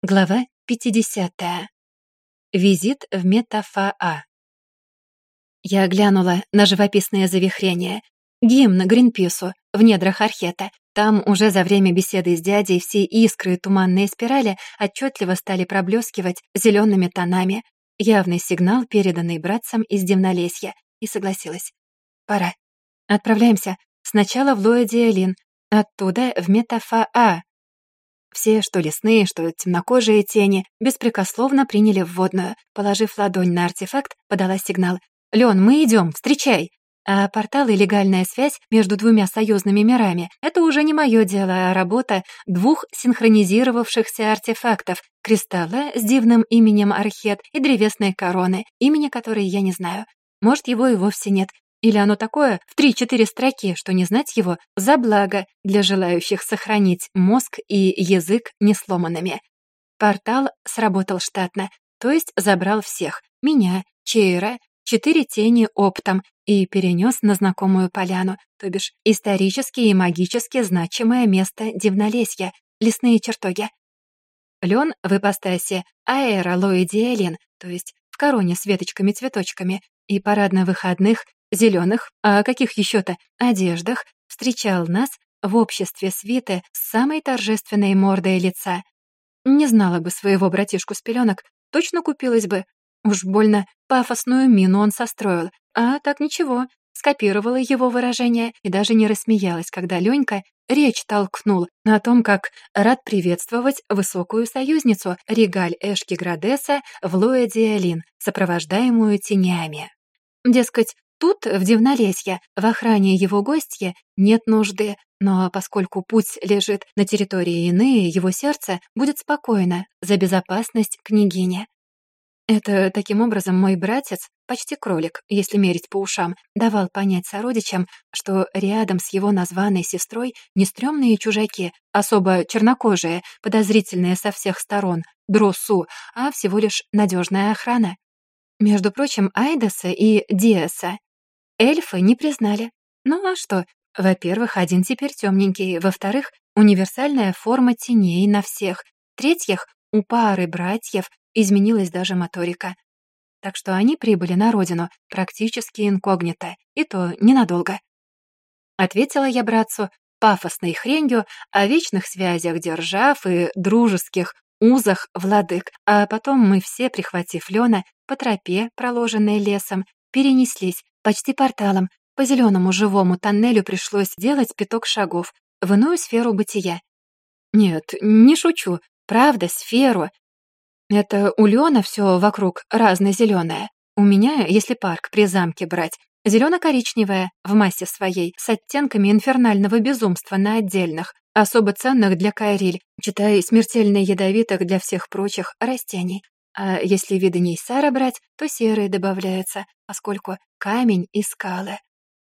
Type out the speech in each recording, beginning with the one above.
Глава 50. Визит в Метафаа. Я глянула на живописное завихрение. Гимн Гринпису в недрах Архета. Там уже за время беседы с дядей все искры и туманные спирали отчетливо стали проблескивать зелеными тонами. Явный сигнал, переданный братцам из Дивнолесья. И согласилась. Пора. Отправляемся. Сначала в Луэдиэлин, оттуда в Метафаа, все, что лесные, что темнокожие тени, беспрекословно приняли водную, Положив ладонь на артефакт, подала сигнал. «Лен, мы идем, встречай!» А портал и легальная связь между двумя союзными мирами — это уже не мое дело, а работа двух синхронизировавшихся артефактов — кристалла с дивным именем Архет и древесной короны, имени которой я не знаю. Может, его и вовсе нет, или оно такое в 3-4 строки, что не знать его за благо для желающих сохранить мозг и язык несломанными. Портал сработал штатно, то есть забрал всех — меня, Чейра, четыре тени оптом и перенес на знакомую поляну, то бишь исторически и магически значимое место Дивнолесья, лесные чертоги. Лен в ипостасе аэролоидиэлин, то есть в короне с веточками-цветочками, и парадно-выходных зеленых, а каких еще-то одеждах встречал нас в обществе свиты с самой торжественной мордой лица. Не знала бы своего братишку с пеленок, точно купилась бы. Уж больно пафосную мину он состроил, а так ничего, скопировала его выражение и даже не рассмеялась, когда Ленька речь толкнул о том, как рад приветствовать высокую союзницу Регаль Эшки Градеса в Луэ сопровождаемую тенями. Дескать, Тут, в Дивнолесье, в охране его гостья нет нужды, но поскольку путь лежит на территории иные, его сердце будет спокойно за безопасность княгини. Это, таким образом, мой братец, почти кролик, если мерить по ушам, давал понять сородичам, что рядом с его названной сестрой не стрёмные чужаки, особо чернокожие, подозрительные со всех сторон, дросу, а всего лишь надежная охрана. Между прочим, Айдаса и Диаса эльфы не признали. Ну а что? Во-первых, один теперь темненький. Во-вторых, универсальная форма теней на всех. В-третьих, у пары братьев изменилась даже моторика. Так что они прибыли на родину практически инкогнито, и то ненадолго. Ответила я братцу пафосной хренью о вечных связях держав и дружеских узах владык, а потом мы все, прихватив Лёна, по тропе, проложенной лесом, перенеслись, почти порталом. По зеленому живому тоннелю пришлось делать пяток шагов в иную сферу бытия. Нет, не шучу, правда, сферу. Это у Леона все вокруг разнозеленое. У меня, если парк при замке брать, зелено-коричневая в массе своей, с оттенками инфернального безумства на отдельных, особо ценных для Кайриль, читая смертельно ядовитых для всех прочих растений. А если виды Нейсара брать, то серые добавляются, поскольку камень и скалы.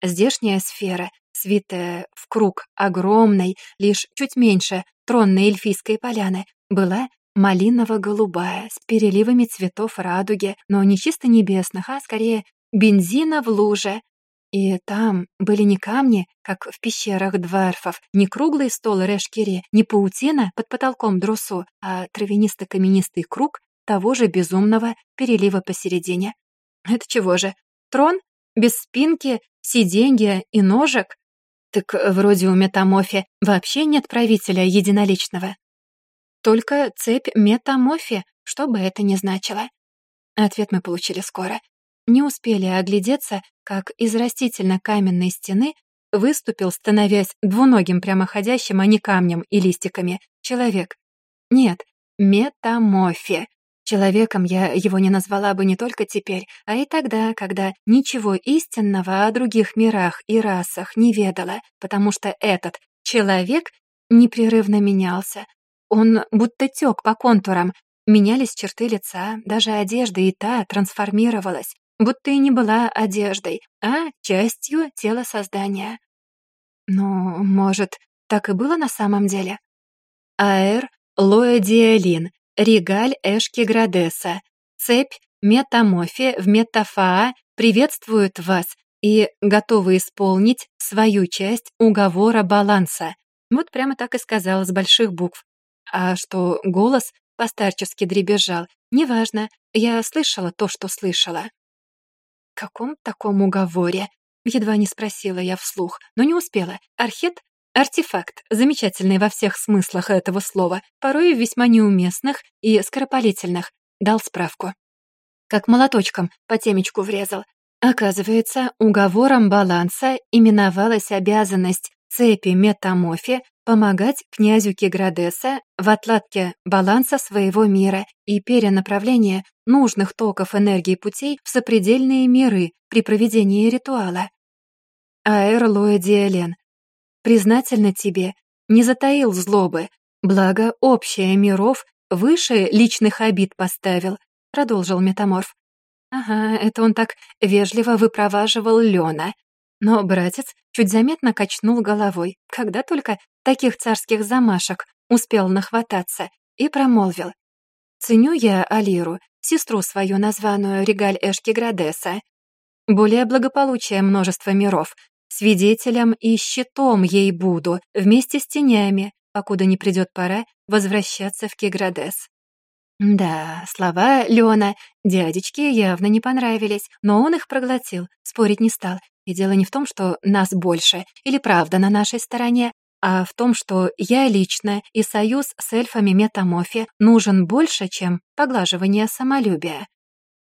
Здешняя сфера, свитая в круг огромной, лишь чуть меньше тронной эльфийской поляны, была малиново-голубая, с переливами цветов радуги, но не чисто небесных, а скорее бензина в луже. И там были не камни, как в пещерах дварфов, не круглый стол решкири, не паутина под потолком друсу, а травянисто-каменистый круг того же безумного перелива посередине. Это чего же? Трон? Без спинки, сиденья и ножек? Так вроде у метамофи вообще нет правителя единоличного. Только цепь метамофи, что бы это ни значило. Ответ мы получили скоро. Не успели оглядеться, как из растительно-каменной стены выступил, становясь двуногим прямоходящим, а не камнем и листиками, человек. Нет, метамофи. Человеком я его не назвала бы не только теперь, а и тогда, когда ничего истинного о других мирах и расах не ведала, потому что этот человек непрерывно менялся. Он будто тек по контурам, менялись черты лица, даже одежда и та трансформировалась, будто и не была одеждой, а частью тела создания. Но может, так и было на самом деле? Аэр Лоэдиэлин Регаль Эшки Градеса. Цепь Метамофи в Метафаа приветствуют вас и готовы исполнить свою часть уговора баланса. Вот прямо так и сказала с больших букв. А что голос постарчески дребезжал, неважно, я слышала то, что слышала. «В каком таком уговоре?» Едва не спросила я вслух, но не успела. Архет Артефакт, замечательный во всех смыслах этого слова, порой весьма неуместных и скоропалительных, дал справку. Как молоточком по темечку врезал. Оказывается, уговором баланса именовалась обязанность цепи метамофи помогать князю Киградеса в отладке баланса своего мира и перенаправления нужных токов энергии путей в сопредельные миры при проведении ритуала. Аэр Луэ Диэлен признательна тебе, не затаил злобы, благо общее миров выше личных обид поставил», — продолжил метаморф. «Ага, это он так вежливо выпроваживал Лёна». Но братец чуть заметно качнул головой, когда только таких царских замашек успел нахвататься, и промолвил. «Ценю я Алиру, сестру свою, названную Регаль Эшки Градеса. Более благополучие множества миров, Свидетелем и щитом ей буду, вместе с тенями, покуда не придет пора возвращаться в Киградес. Да, слова Лена дядечке явно не понравились, но он их проглотил, спорить не стал. И дело не в том, что нас больше или правда на нашей стороне, а в том, что я лично и союз с эльфами Метамофи нужен больше, чем поглаживание самолюбия.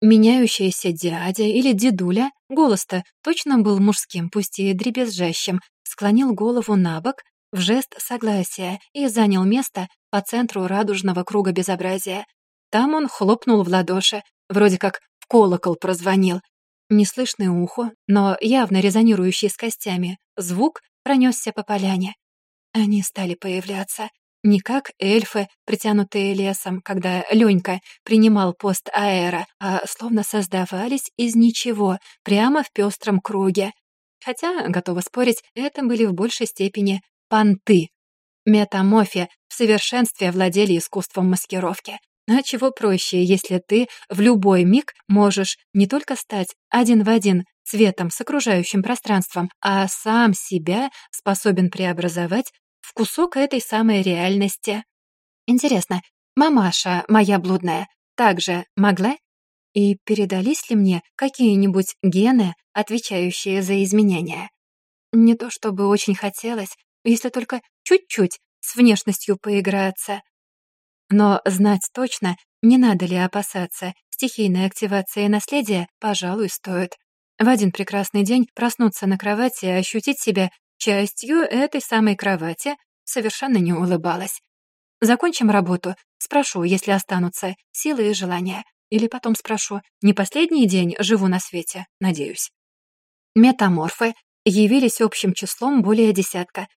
Меняющийся дядя или дедуля Голос-то точно был мужским, пусть и дребезжащим, склонил голову на бок в жест согласия и занял место по центру радужного круга безобразия. Там он хлопнул в ладоши, вроде как в колокол прозвонил. неслышный ухо, но явно резонирующий с костями, звук пронесся по поляне. Они стали появляться. Не как эльфы, притянутые лесом, когда Ленька принимал пост аэра, а словно создавались из ничего, прямо в пестром круге. Хотя, готова спорить, это были в большей степени понты. Метамофи в совершенстве владели искусством маскировки. А чего проще, если ты в любой миг можешь не только стать один в один цветом с окружающим пространством, а сам себя способен преобразовать кусок этой самой реальности. Интересно, мамаша моя блудная также могла? И передались ли мне какие-нибудь гены, отвечающие за изменения? Не то чтобы очень хотелось, если только чуть-чуть с внешностью поиграться. Но знать точно, не надо ли опасаться стихийной активации наследия, пожалуй, стоит. В один прекрасный день проснуться на кровати и ощутить себя частью этой самой кровати совершенно не улыбалась. Закончим работу, спрошу, если останутся силы и желания. Или потом спрошу, не последний день живу на свете, надеюсь. Метаморфы явились общим числом более десятка.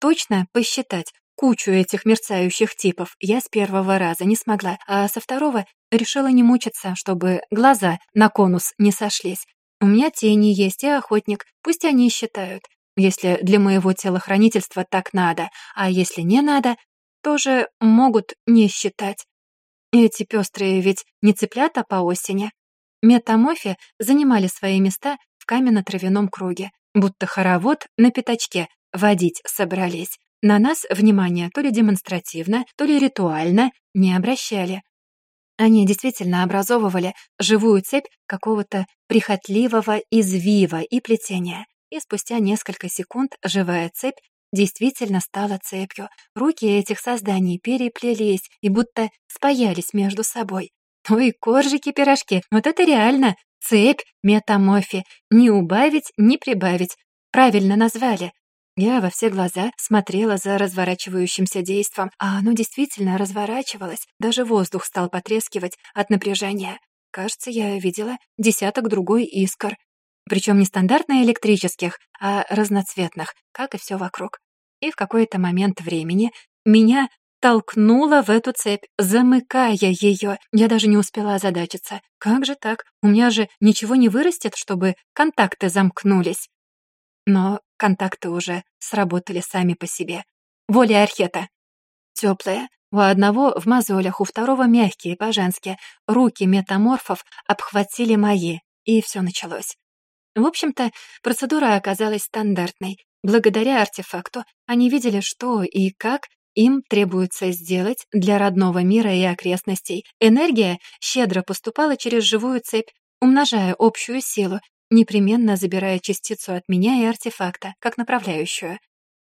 Точно посчитать кучу этих мерцающих типов я с первого раза не смогла, а со второго решила не мучиться, чтобы глаза на конус не сошлись. У меня тени есть и охотник, пусть они считают если для моего телохранительства так надо, а если не надо, тоже могут не считать. Эти пестрые ведь не цыплята по осени. Метамофи занимали свои места в каменно-травяном круге, будто хоровод на пятачке водить собрались. На нас внимание то ли демонстративно, то ли ритуально не обращали. Они действительно образовывали живую цепь какого-то прихотливого извива и плетения и спустя несколько секунд живая цепь действительно стала цепью. Руки этих созданий переплелись и будто спаялись между собой. Ой, коржики-пирожки, вот это реально цепь метаморфи. Не убавить, не прибавить. Правильно назвали. Я во все глаза смотрела за разворачивающимся действом, а оно действительно разворачивалось, даже воздух стал потрескивать от напряжения. Кажется, я видела десяток другой искр причем не стандартных электрических, а разноцветных, как и все вокруг. И в какой-то момент времени меня толкнуло в эту цепь, замыкая ее. Я даже не успела озадачиться. Как же так? У меня же ничего не вырастет, чтобы контакты замкнулись. Но контакты уже сработали сами по себе. Воля Архета. Теплая. У одного в мозолях, у второго мягкие, по-женски. Руки метаморфов обхватили мои, и все началось. В общем-то, процедура оказалась стандартной. Благодаря артефакту они видели, что и как им требуется сделать для родного мира и окрестностей. Энергия щедро поступала через живую цепь, умножая общую силу, непременно забирая частицу от меня и артефакта, как направляющую.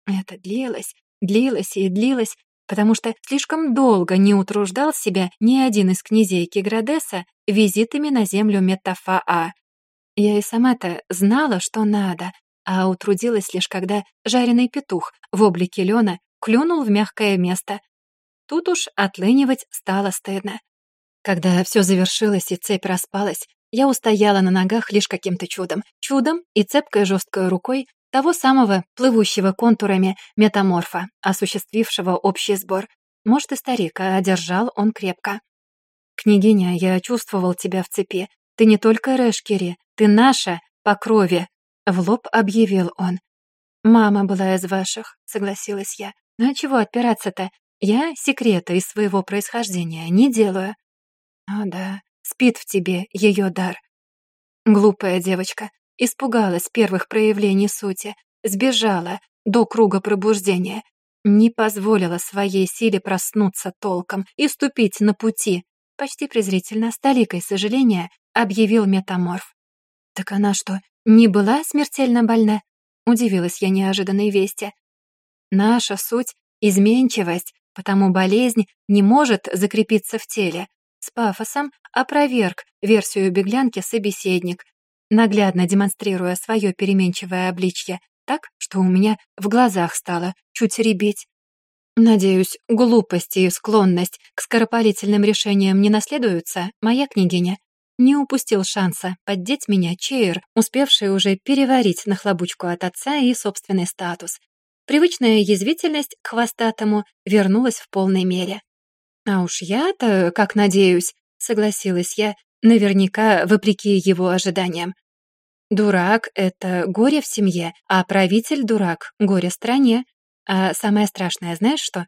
Это длилось, длилось и длилось, потому что слишком долго не утруждал себя ни один из князей Киградеса визитами на землю Метафа-А, я и сама-то знала, что надо, а утрудилась лишь когда жареный петух в облике Лёна клюнул в мягкое место. Тут уж отлынивать стало стыдно. Когда все завершилось и цепь распалась, я устояла на ногах лишь каким-то чудом. Чудом и цепкой жесткой рукой того самого плывущего контурами метаморфа, осуществившего общий сбор. Может, и старик, а держал он крепко. «Княгиня, я чувствовал тебя в цепи. Ты не только Рэшкири, ты наша по крови», — в лоб объявил он. «Мама была из ваших», — согласилась я. «Ну а чего отпираться-то? Я секрета из своего происхождения не делаю». «О да, спит в тебе ее дар». Глупая девочка испугалась первых проявлений сути, сбежала до круга пробуждения, не позволила своей силе проснуться толком и ступить на пути. Почти презрительно, с толикой сожаления, объявил метаморф. «Так она что, не была смертельно больна?» — удивилась я неожиданной вести. «Наша суть — изменчивость, потому болезнь не может закрепиться в теле». С пафосом опроверг версию беглянки собеседник, наглядно демонстрируя свое переменчивое обличье так, что у меня в глазах стало чуть ребеть. Надеюсь, глупости и склонность к скоропалительным решениям не наследуются, моя княгиня не упустил шанса поддеть меня Чейр, успевший уже переварить нахлобучку от отца и собственный статус. Привычная язвительность к хвостатому вернулась в полной мере. «А уж я-то, как надеюсь», — согласилась я, наверняка вопреки его ожиданиям. «Дурак — это горе в семье, а правитель дурак — горе стране. А самое страшное, знаешь что?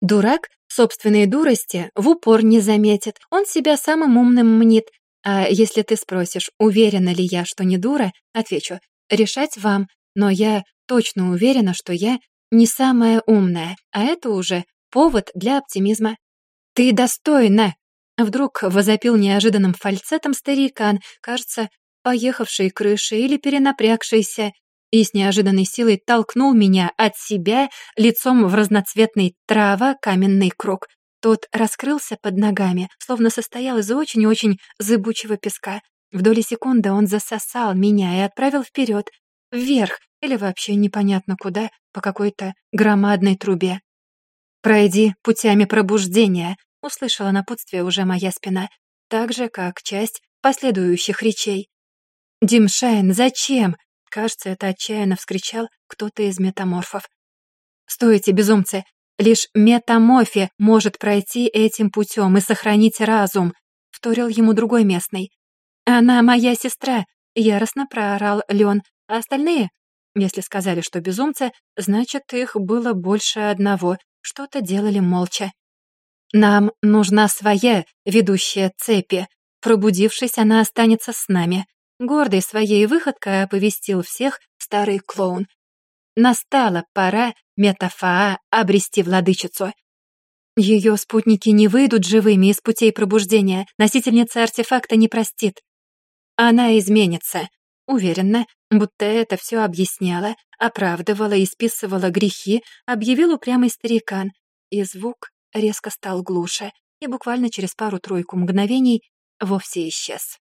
Дурак собственной дурости в упор не заметит, он себя самым умным мнит, а если ты спросишь, уверена ли я, что не дура, отвечу, решать вам, но я точно уверена, что я не самая умная, а это уже повод для оптимизма. «Ты достойна!» Вдруг возопил неожиданным фальцетом старикан, кажется, поехавший крыши или перенапрягшийся, и с неожиданной силой толкнул меня от себя лицом в разноцветный трава каменный круг. Тот раскрылся под ногами, словно состоял из очень-очень зыбучего песка. В доли секунды он засосал меня и отправил вперед, вверх или вообще непонятно куда, по какой-то громадной трубе. «Пройди путями пробуждения», — услышала напутствие уже моя спина, так же, как часть последующих речей. «Димшайн, зачем?» — кажется, это отчаянно вскричал кто-то из метаморфов. «Стойте, безумцы! Лишь метамофи может пройти этим путем и сохранить разум», — вторил ему другой местный. «Она моя сестра», — яростно проорал Лен. «А остальные?» Если сказали, что безумцы, значит, их было больше одного. Что-то делали молча. «Нам нужна своя ведущая цепи. Пробудившись, она останется с нами», Гордый своей выходкой оповестил всех старый клоун. Настала пора Метафаа обрести владычицу. Ее спутники не выйдут живыми из путей пробуждения, носительница артефакта не простит. Она изменится. Уверенно, будто это все объясняла, оправдывала и списывала грехи, объявил упрямый старикан. И звук резко стал глуше, и буквально через пару-тройку мгновений вовсе исчез.